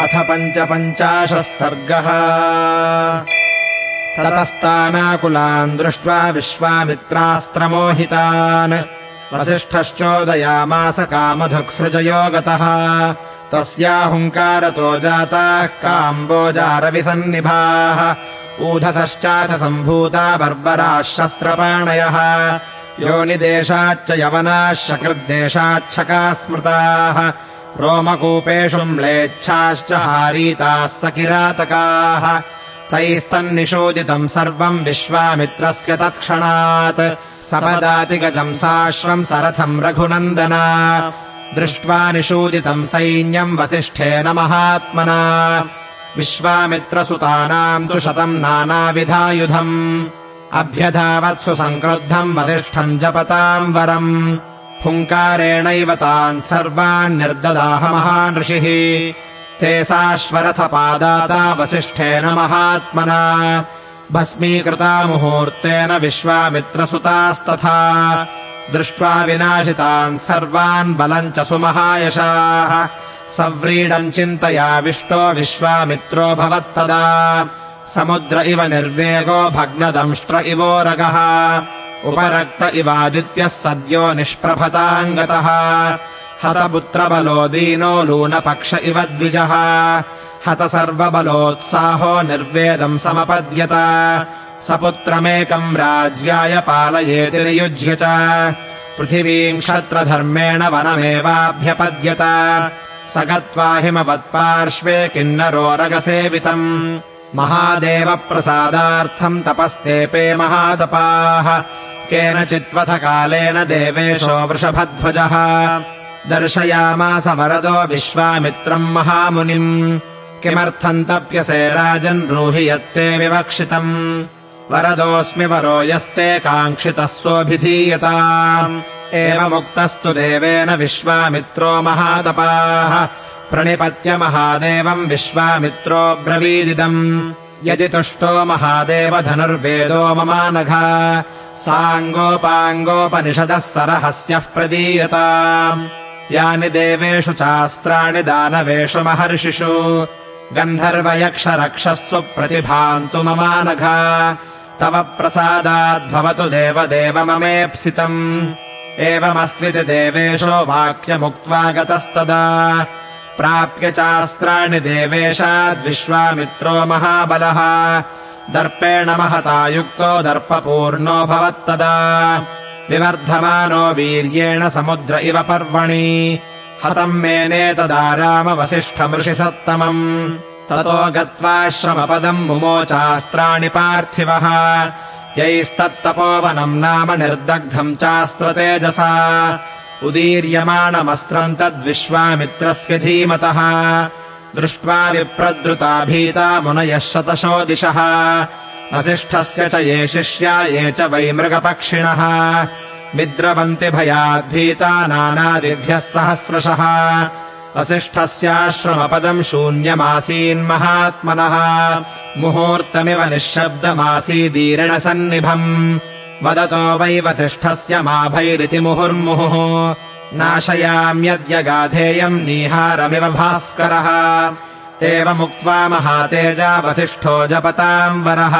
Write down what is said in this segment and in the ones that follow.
अथ पञ्चपञ्चाशः सर्गः। ततस्तानाकुलान् दृष्ट्वा विश्वामित्रास्त्रमोहितान्। वसिष्ठश्चोदयामास कामधुक्सृजयो गतः तस्याहुङ्कारतो जाताः काम्बोजारविसन्निभाः। ऊधसश्चाथ सम्भूता बर्बराः शस्त्रपाणयः। योनिदेशाच्च यवनाः शकृद्देशाच्छका स्मृताः रोमकूपेषु म्लेच्छाश्च हारीताः स किरातकाः तैस्तन्निषोदितम् सर्वम् विश्वामित्रस्य तत्क्षणात्। सपदातिगजम् साश्वम् सरथम् रघुनन्दना। दृष्ट्वा निषूदितम् सैन्यम् वसिष्ठेन महात्मना। विश्वामित्रसुतानाम् तु शतम् नानाविधायुधम्। अभ्यधावत्सु सङ्क्रुद्धम् वसिष्ठम् जपताम् वरम् हुङ्कारेणैव तान् सर्वान् निर्ददाह महान् ऋषिः। ते साश्वरथपादाता वसिष्ठेन महात्मना। भस्मीकृता मुहूर्तेन विश्वामित्रसुतास्तथा। दृष्ट्वा विनाशितान् सर्वान् बलम् च सुमहायशाः सव्रीडम् चिन्तयाविष्टो विश्वामित्रो भवत्तदा। समुद्र इव निर्वेगो भग्नदंष्ट्र इवोरगः उपरक्त इवादित्यः सद्यो निष्प्रभताङ्गतः हतपुत्रबलो दीनो लूनपक्ष इव द्विजः। हत सर्वबलोत्साहो निर्वेदम् समपद्यत। सपुत्रमेकम् राज्याय पालयेति नियुज्य च। पृथिवीम् क्षत्रधर्मेण वनमेवाभ्यपद्यत। स गत्वा हिमवत्पार्श्वे किन्नरोरगसेवितम् महादेवप्रसादार्थम् तपस्तेपे महातपाः केनचित्वथ कालेन देवेशो वृषभध्वजः। दर्शयामास वरदो विश्वामित्रम् महामुनिम्। किमर्थम् तप्यसे राजन् ब्रूहि यत्ते विवक्षितम्। वरदोऽस्मि वरो यस्ते काङ्क्षितः सोऽभिधीयता एवमुक्तस्तु देवेन विश्वामित्रो महातपाः। प्रणिपत्य महादेवम् विश्वामित्रो ब्रवीदिदम्। यदि तुष्टो महादेव धनुर्वेदो ममानघ साङ्गोपाङ्गोपनिषदः सरहस्यः प्रदीयताम्। यानि देवेषु चास्त्राणि दानवेषु महर्षिषु। गन्धर्वयक्षरक्षस्व प्रतिभान्तु ममानघ। तव प्रसादाद्भवतु देवदेव ममेप्सितम्। एवमस्त्विति देवेशो वाक्यमुक्त्वा गतस्तदा। प्राप्य चास्त्राणि देवेशाद्विश्वामित्रो महाबलः दर्पेण महता युक्तो दर्पपूर्णो भवत्तदा। विवर्धमानो वीर्येण समुद्र इव पर्वणि। हतम् मेनेतदा रामवसिष्ठमृषिसत्तमम् ततो गत्वाश्रमपदम् मुमोचास्त्राणि पार्थिवः। यैस्तत्तपोवनम् नाम निर्दग्धम् चास्त्रतेजसा उदीर्यमाणमस्त्रम् तद्विश्वामित्रस्य धीमतः दृष्ट्वा विप्रद्रुता भीता मुनयः शतशो दिशः। वसिष्ठस्य च ये शिष्या ये च वै मृगपक्षिणः। विद्रवन्ति भयाद्भीता नानादिभ्यः सहस्रशः। वसिष्ठस्याश्रमपदम् शून्यमासीन्महात्मनः मुहूर्तमिव निःशब्दमासीदीर्ण सन्निभम्। वदतो वै वसिष्ठस्य माभैरिति मुहुर्मुहुः नाशयाम्यद्य गाधेयम् नीहारमिव भास्करः। एवमुक्त्वा महातेजा वसिष्ठो जपताम् वरः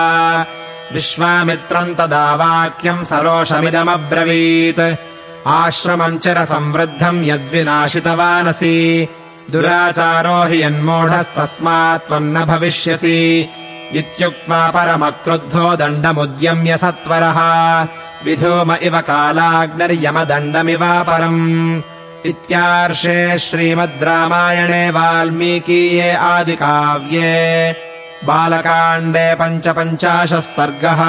विश्वामित्रम् तदा वाक्यम् सरोषमिदमब्रवीत्। आश्रमम् चिरसंवृद्धम् यद्विनाशितवानसि। दुराचारो हि यन्मूढस्तस्मात् त्वम् न भविष्यसि। इत्युक्त्वा परमक्रुद्धो दण्डमुद्यम्य सत्वरः विधूम इव कालाग्निर्यमदण्डमिवापरम् इत्यार्षे श्रीमद् रामायणे वाल्मीकीये आदिकाव्ये बालकाण्डे पञ्चपञ्चाशः सर्गः